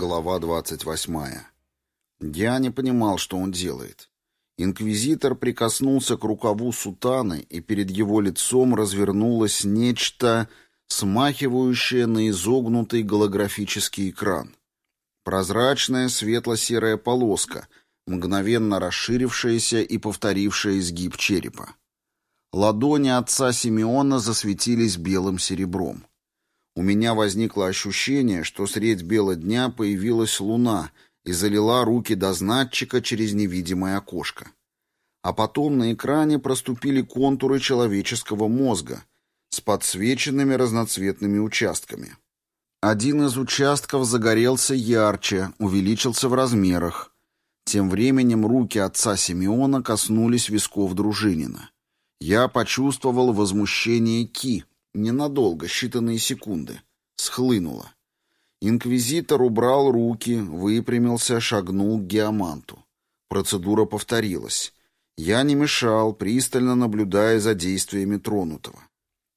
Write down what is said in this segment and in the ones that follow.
Глава 28. Я не понимал, что он делает. Инквизитор прикоснулся к рукаву сутаны, и перед его лицом развернулось нечто, смахивающее на изогнутый голографический экран. Прозрачная светло-серая полоска, мгновенно расширившаяся и повторившая изгиб черепа. Ладони отца Симеона засветились белым серебром. У меня возникло ощущение, что средь бела дня появилась луна и залила руки дознатчика через невидимое окошко. А потом на экране проступили контуры человеческого мозга с подсвеченными разноцветными участками. Один из участков загорелся ярче, увеличился в размерах. Тем временем руки отца Симеона коснулись висков Дружинина. Я почувствовал возмущение Ки, Ненадолго, считанные секунды. Схлынуло. Инквизитор убрал руки, выпрямился, шагнул к геоманту. Процедура повторилась. Я не мешал, пристально наблюдая за действиями тронутого.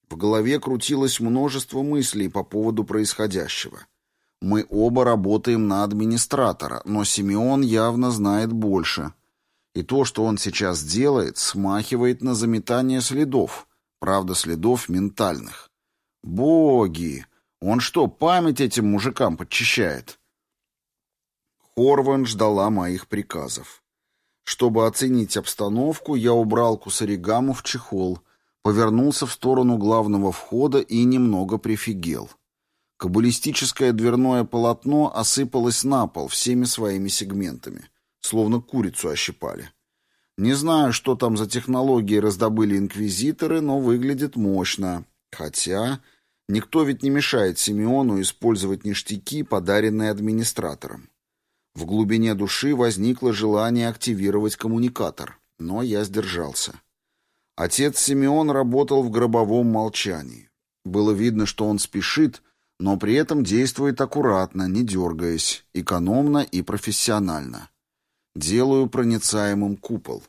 В голове крутилось множество мыслей по поводу происходящего. Мы оба работаем на администратора, но Симеон явно знает больше. И то, что он сейчас делает, смахивает на заметание следов — Правда, следов ментальных. Боги! Он что, память этим мужикам подчищает? Хорван ждала моих приказов. Чтобы оценить обстановку, я убрал кусаригаму в чехол, повернулся в сторону главного входа и немного прифигел. Каббалистическое дверное полотно осыпалось на пол всеми своими сегментами, словно курицу ощипали. Не знаю, что там за технологии раздобыли инквизиторы, но выглядит мощно. Хотя никто ведь не мешает Симеону использовать ништяки, подаренные администратором. В глубине души возникло желание активировать коммуникатор, но я сдержался. Отец Симеон работал в гробовом молчании. Было видно, что он спешит, но при этом действует аккуратно, не дергаясь, экономно и профессионально. Делаю проницаемым купол.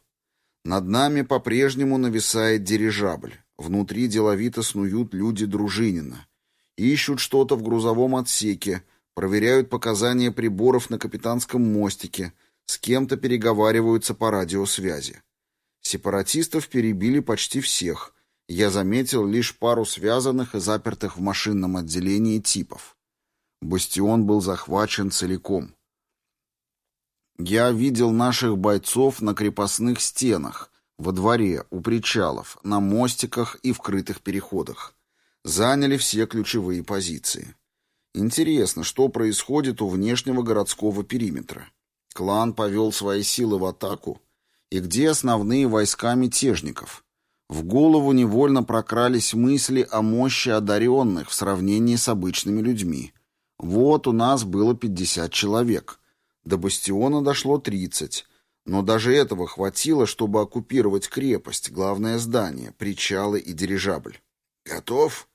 Над нами по-прежнему нависает дирижабль. Внутри деловито снуют люди Дружинина. Ищут что-то в грузовом отсеке, проверяют показания приборов на капитанском мостике, с кем-то переговариваются по радиосвязи. Сепаратистов перебили почти всех. Я заметил лишь пару связанных и запертых в машинном отделении типов. Бастион был захвачен целиком. Я видел наших бойцов на крепостных стенах, во дворе, у причалов, на мостиках и в крытых переходах. Заняли все ключевые позиции. Интересно, что происходит у внешнего городского периметра. Клан повел свои силы в атаку. И где основные войска мятежников? В голову невольно прокрались мысли о мощи одаренных в сравнении с обычными людьми. Вот у нас было 50 человек — до бастиона дошло 30, но даже этого хватило, чтобы оккупировать крепость, главное здание, причалы и дирижабль. «Готов?»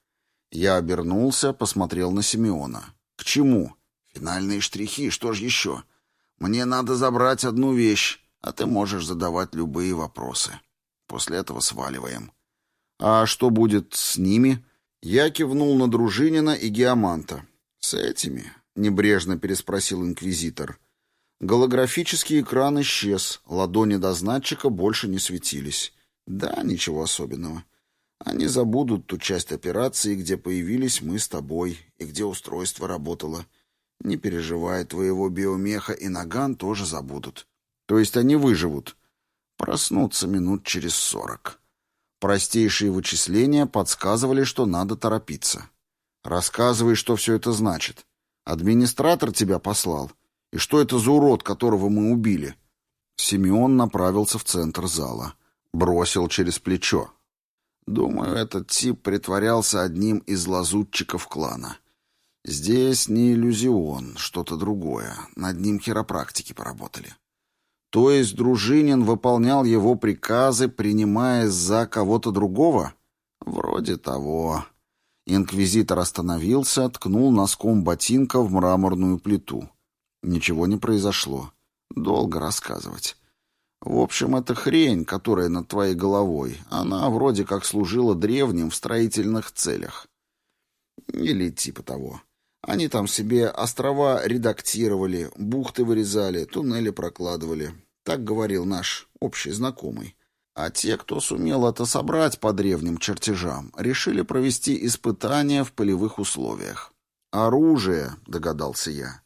Я обернулся, посмотрел на Симеона. «К чему?» «Финальные штрихи, что ж еще? Мне надо забрать одну вещь, а ты можешь задавать любые вопросы. После этого сваливаем». «А что будет с ними?» Я кивнул на Дружинина и Геоманта. «С этими?» — небрежно переспросил инквизитор. Голографический экран исчез, ладони дознатчика больше не светились. Да, ничего особенного. Они забудут ту часть операции, где появились мы с тобой, и где устройство работало. Не переживай, твоего биомеха и наган тоже забудут. То есть они выживут. Проснутся минут через сорок. Простейшие вычисления подсказывали, что надо торопиться. Рассказывай, что все это значит. Администратор тебя послал. И что это за урод, которого мы убили? Симеон направился в центр зала. Бросил через плечо. Думаю, этот тип притворялся одним из лазутчиков клана. Здесь не иллюзион, что-то другое. Над ним хиропрактики поработали. То есть Дружинин выполнял его приказы, принимая за кого-то другого? Вроде того. Инквизитор остановился, ткнул носком ботинка в мраморную плиту. Ничего не произошло. Долго рассказывать. В общем, это хрень, которая над твоей головой. Она вроде как служила древним в строительных целях. Или типа того. Они там себе острова редактировали, бухты вырезали, туннели прокладывали. Так говорил наш общий знакомый. А те, кто сумел это собрать по древним чертежам, решили провести испытания в полевых условиях. «Оружие», — догадался я.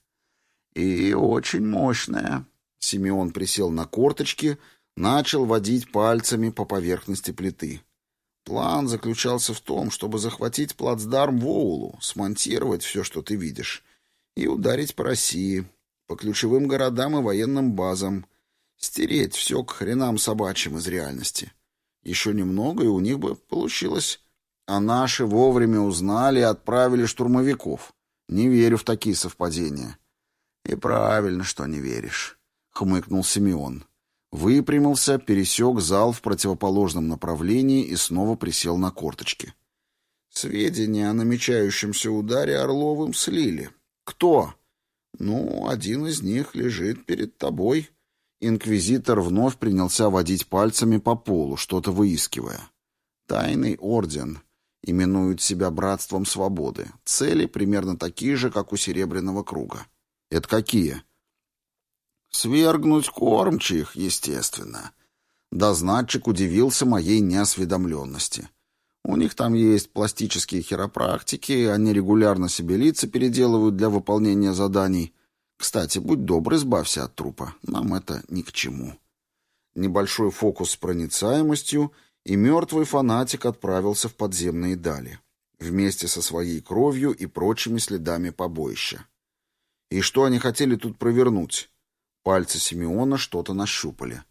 «И очень мощное». Симеон присел на корточки, начал водить пальцами по поверхности плиты. План заключался в том, чтобы захватить плацдарм Воулу, смонтировать все, что ты видишь, и ударить по России, по ключевым городам и военным базам, стереть все к хренам собачьим из реальности. Еще немного, и у них бы получилось. А наши вовремя узнали и отправили штурмовиков. Не верю в такие совпадения. И правильно, что не веришь, — хмыкнул Симеон. Выпрямился, пересек зал в противоположном направлении и снова присел на корточки. Сведения о намечающемся ударе Орловым слили. Кто? Ну, один из них лежит перед тобой. Инквизитор вновь принялся водить пальцами по полу, что-то выискивая. Тайный орден. Именуют себя Братством Свободы. Цели примерно такие же, как у Серебряного Круга. Это какие? Свергнуть кормчих, естественно. Дознатчик удивился моей неосведомленности. У них там есть пластические хиропрактики, они регулярно себе лица переделывают для выполнения заданий. Кстати, будь добр, избавься от трупа, нам это ни к чему. Небольшой фокус с проницаемостью, и мертвый фанатик отправился в подземные дали, вместе со своей кровью и прочими следами побоища. И что они хотели тут провернуть? Пальцы Симеона что-то нащупали.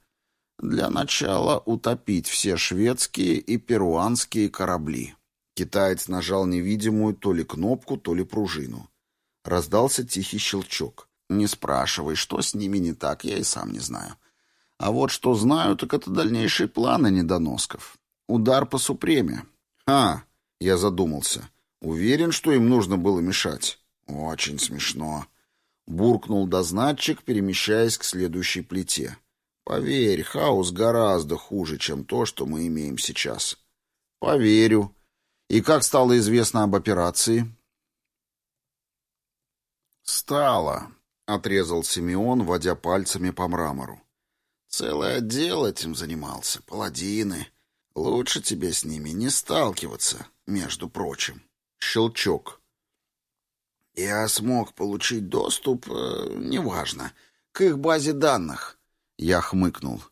Для начала утопить все шведские и перуанские корабли. Китаец нажал невидимую то ли кнопку, то ли пружину. Раздался тихий щелчок. Не спрашивай, что с ними не так, я и сам не знаю. А вот что знаю, так это дальнейшие планы недоносков. Удар по Супреме. А, я задумался. Уверен, что им нужно было мешать. Очень смешно. Буркнул дознатчик, перемещаясь к следующей плите. Поверь, хаос гораздо хуже, чем то, что мы имеем сейчас. Поверю. И как стало известно об операции? Стало, отрезал Симеон, водя пальцами по мрамору. Целый отдел этим занимался, паладины. Лучше тебе с ними не сталкиваться, между прочим. Щелчок. Я смог получить доступ, э, неважно, к их базе данных. Я хмыкнул.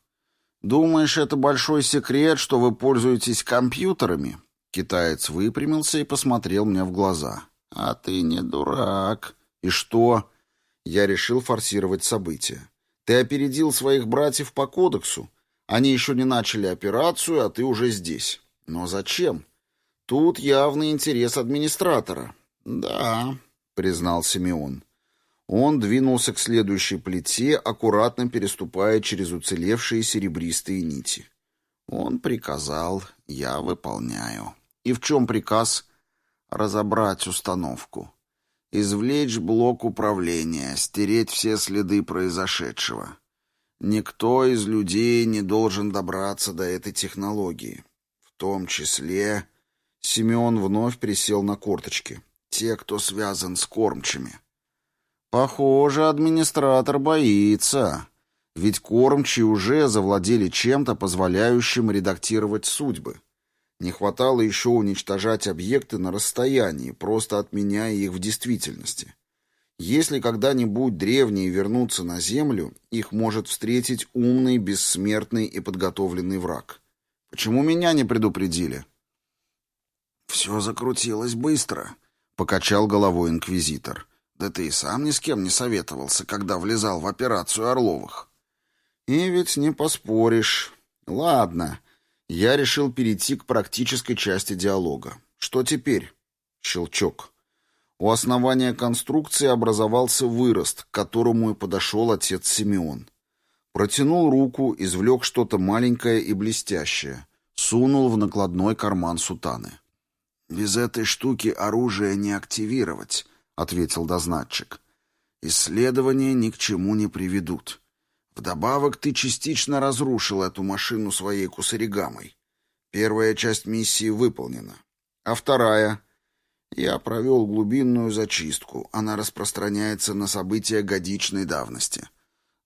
Думаешь, это большой секрет, что вы пользуетесь компьютерами? Китаец выпрямился и посмотрел мне в глаза. А ты не дурак. И что? Я решил форсировать события. Ты опередил своих братьев по кодексу. Они еще не начали операцию, а ты уже здесь. Но зачем? Тут явный интерес администратора. Да, признал Симеон. Он двинулся к следующей плите, аккуратно переступая через уцелевшие серебристые нити. Он приказал, я выполняю. И в чем приказ? Разобрать установку. Извлечь блок управления, стереть все следы произошедшего. Никто из людей не должен добраться до этой технологии. В том числе... Симеон вновь присел на корточки те, кто связан с кормчими. Похоже, администратор боится, ведь кормчие уже завладели чем-то, позволяющим редактировать судьбы. Не хватало еще уничтожать объекты на расстоянии, просто отменяя их в действительности. Если когда-нибудь древние вернутся на Землю, их может встретить умный, бессмертный и подготовленный враг. Почему меня не предупредили? Все закрутилось быстро, Покачал головой инквизитор. Да ты и сам ни с кем не советовался, когда влезал в операцию Орловых. И ведь не поспоришь. Ладно, я решил перейти к практической части диалога. Что теперь? Щелчок. У основания конструкции образовался вырост, к которому и подошел отец Симеон. Протянул руку, извлек что-то маленькое и блестящее. Сунул в накладной карман сутаны. «Без этой штуки оружие не активировать», — ответил дознатчик. «Исследования ни к чему не приведут. Вдобавок ты частично разрушил эту машину своей кусаригамой. Первая часть миссии выполнена. А вторая? Я провел глубинную зачистку. Она распространяется на события годичной давности.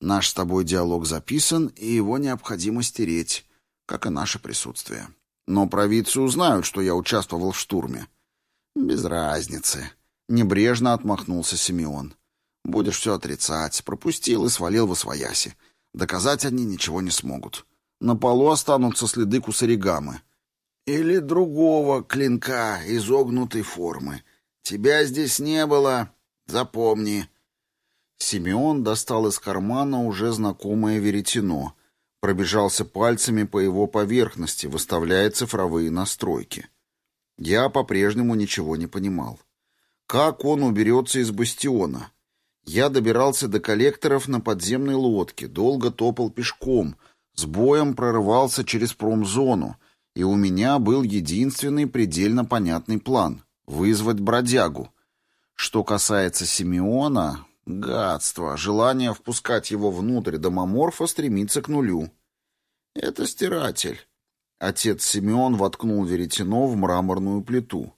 Наш с тобой диалог записан, и его необходимо стереть, как и наше присутствие. Но провидцы узнают, что я участвовал в штурме. Без разницы. Небрежно отмахнулся Симеон. Будешь все отрицать. Пропустил и свалил в освояси. Доказать они ничего не смогут. На полу останутся следы кусаригамы. Или другого клинка изогнутой формы. Тебя здесь не было. Запомни. Симеон достал из кармана уже знакомое веретено, пробежался пальцами по его поверхности, выставляя цифровые настройки. Я по-прежнему ничего не понимал. Как он уберется из бастиона? Я добирался до коллекторов на подземной лодке, долго топал пешком, с боем прорывался через промзону, и у меня был единственный предельно понятный план — вызвать бродягу. Что касается Симеона, гадство, желание впускать его внутрь домоморфа стремится к нулю. Это стиратель. Отец Симеон воткнул веретено в мраморную плиту.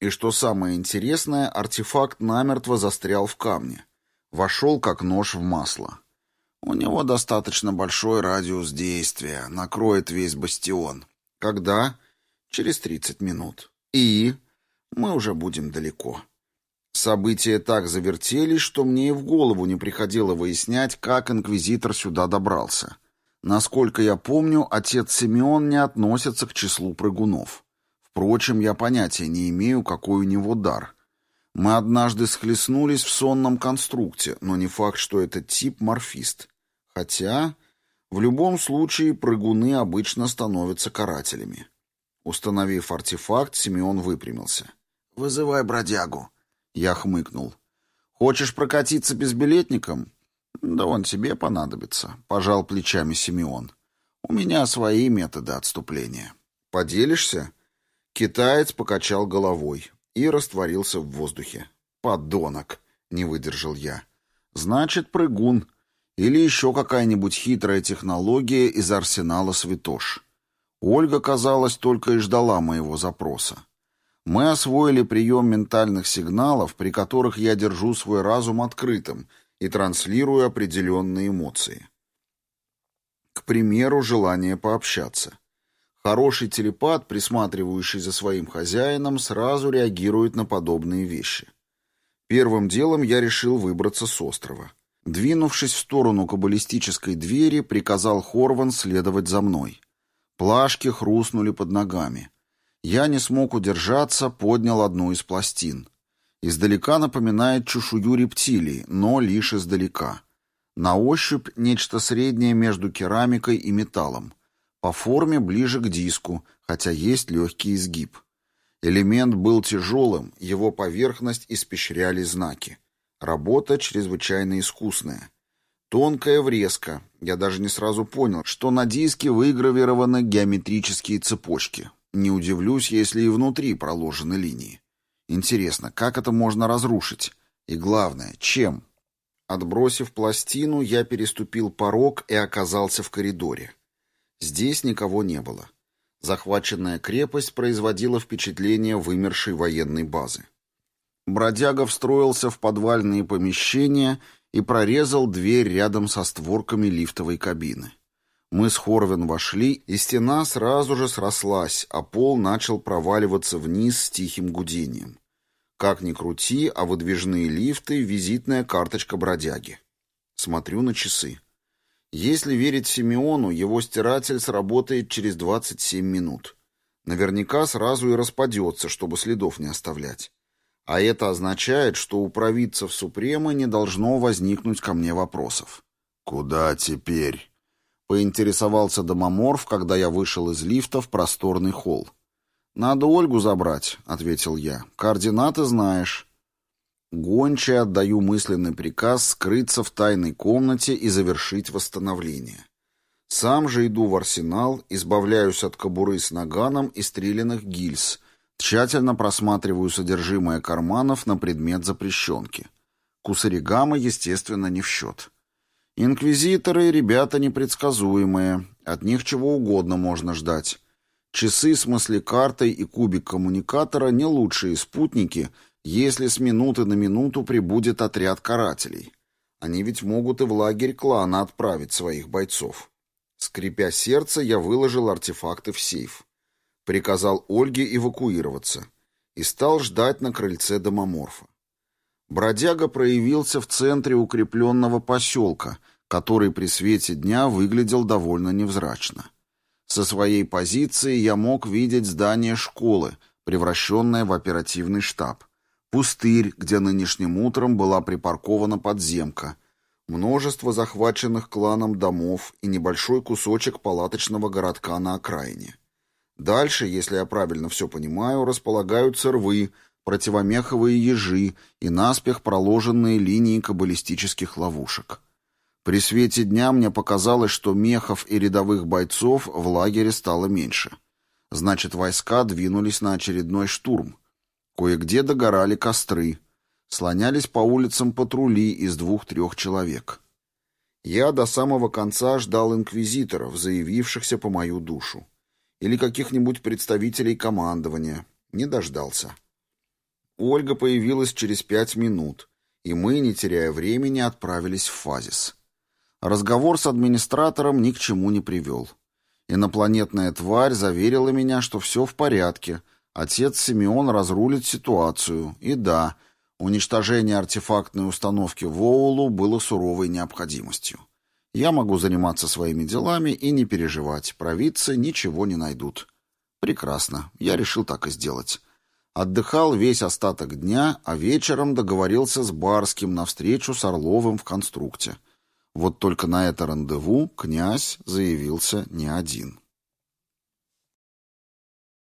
И что самое интересное, артефакт намертво застрял в камне. Вошел как нож в масло. У него достаточно большой радиус действия, накроет весь бастион. Когда? Через 30 минут. И мы уже будем далеко. События так завертелись, что мне и в голову не приходило выяснять, как инквизитор сюда добрался. Насколько я помню, отец Симеон не относится к числу прыгунов. Впрочем, я понятия не имею, какой у него дар. Мы однажды схлестнулись в сонном конструкте, но не факт, что этот тип морфист. Хотя, в любом случае, прыгуны обычно становятся карателями. Установив артефакт, Симеон выпрямился. «Вызывай бродягу», — я хмыкнул. «Хочешь прокатиться безбилетником?» «Да он тебе понадобится», — пожал плечами Симеон. «У меня свои методы отступления». «Поделишься?» Китаец покачал головой и растворился в воздухе. «Подонок!» — не выдержал я. «Значит, прыгун. Или еще какая-нибудь хитрая технология из арсенала святош». Ольга, казалось, только и ждала моего запроса. Мы освоили прием ментальных сигналов, при которых я держу свой разум открытым и транслирую определенные эмоции. К примеру, желание пообщаться. Хороший телепат, присматривающий за своим хозяином, сразу реагирует на подобные вещи. Первым делом я решил выбраться с острова. Двинувшись в сторону каббалистической двери, приказал Хорван следовать за мной. Плашки хрустнули под ногами. Я не смог удержаться, поднял одну из пластин. Издалека напоминает чешую рептилии, но лишь издалека. На ощупь нечто среднее между керамикой и металлом. По форме ближе к диску, хотя есть легкий изгиб. Элемент был тяжелым, его поверхность испещряли знаки. Работа чрезвычайно искусная. Тонкая врезка. Я даже не сразу понял, что на диске выгравированы геометрические цепочки. Не удивлюсь, если и внутри проложены линии. Интересно, как это можно разрушить? И главное, чем? Отбросив пластину, я переступил порог и оказался в коридоре. Здесь никого не было. Захваченная крепость производила впечатление вымершей военной базы. Бродяга встроился в подвальные помещения и прорезал дверь рядом со створками лифтовой кабины. Мы с Хорвин вошли, и стена сразу же срослась, а пол начал проваливаться вниз с тихим гудением. Как ни крути, а выдвижные лифты — визитная карточка бродяги. Смотрю на часы. Если верить Симеону, его стиратель сработает через 27 минут. Наверняка сразу и распадется, чтобы следов не оставлять. А это означает, что у провидцев Супремы не должно возникнуть ко мне вопросов. «Куда теперь?» — поинтересовался домоморф, когда я вышел из лифта в просторный холл. «Надо Ольгу забрать», — ответил я. «Координаты знаешь». Гонче отдаю мысленный приказ скрыться в тайной комнате и завершить восстановление. Сам же иду в арсенал, избавляюсь от кобуры с наганом и стрелянных гильз, тщательно просматриваю содержимое карманов на предмет запрещенки. Кусаригама, естественно, не в счет. Инквизиторы — ребята непредсказуемые, от них чего угодно можно ждать. Часы с мыслекартой и кубик коммуникатора не лучшие спутники, если с минуты на минуту прибудет отряд карателей. Они ведь могут и в лагерь клана отправить своих бойцов. Скрипя сердце, я выложил артефакты в сейф. Приказал Ольге эвакуироваться. И стал ждать на крыльце домоморфа. Бродяга проявился в центре укрепленного поселка, который при свете дня выглядел довольно невзрачно. Со своей позиции я мог видеть здание школы, превращенное в оперативный штаб, пустырь, где нынешним утром была припаркована подземка, множество захваченных кланом домов и небольшой кусочек палаточного городка на окраине. Дальше, если я правильно все понимаю, располагаются рвы, противомеховые ежи и наспех проложенные линии каббалистических ловушек. При свете дня мне показалось, что мехов и рядовых бойцов в лагере стало меньше. Значит, войска двинулись на очередной штурм. Кое-где догорали костры. Слонялись по улицам патрули из двух-трех человек. Я до самого конца ждал инквизиторов, заявившихся по мою душу. Или каких-нибудь представителей командования. Не дождался. Ольга появилась через пять минут, и мы, не теряя времени, отправились в фазис. Разговор с администратором ни к чему не привел. Инопланетная тварь заверила меня, что все в порядке. Отец Симеон разрулит ситуацию. И да, уничтожение артефактной установки в Оулу было суровой необходимостью. Я могу заниматься своими делами и не переживать. Провидцы ничего не найдут. Прекрасно. Я решил так и сделать. Отдыхал весь остаток дня, а вечером договорился с Барским на встречу с Орловым в конструкте. Вот только на это рандеву князь заявился не один.